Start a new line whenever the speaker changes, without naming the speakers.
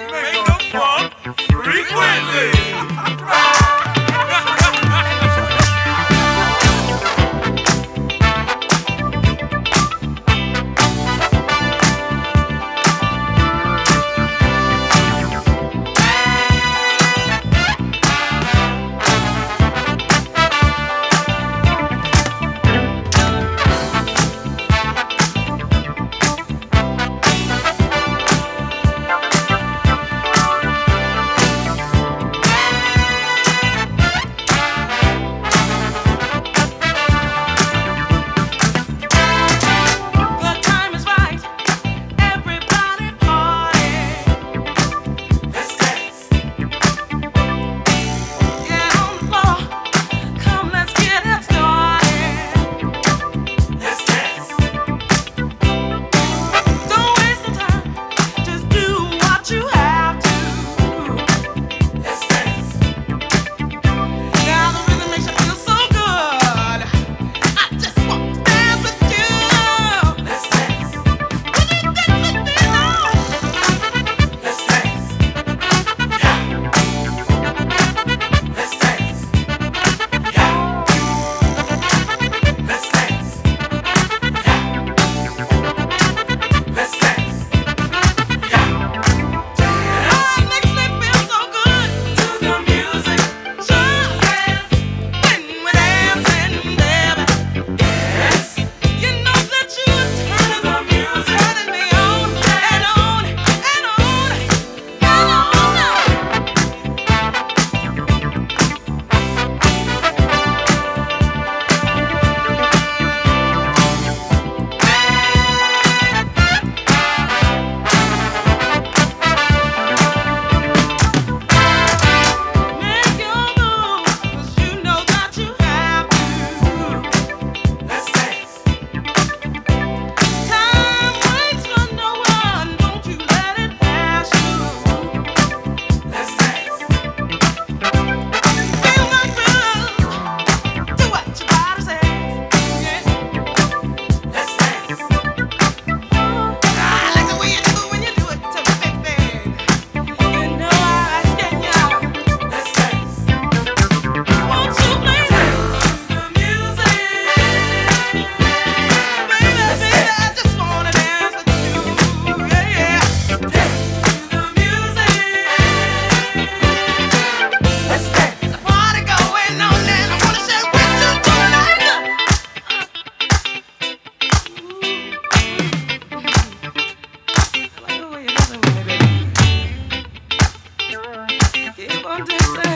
Amen.
this.